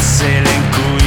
sailing cool.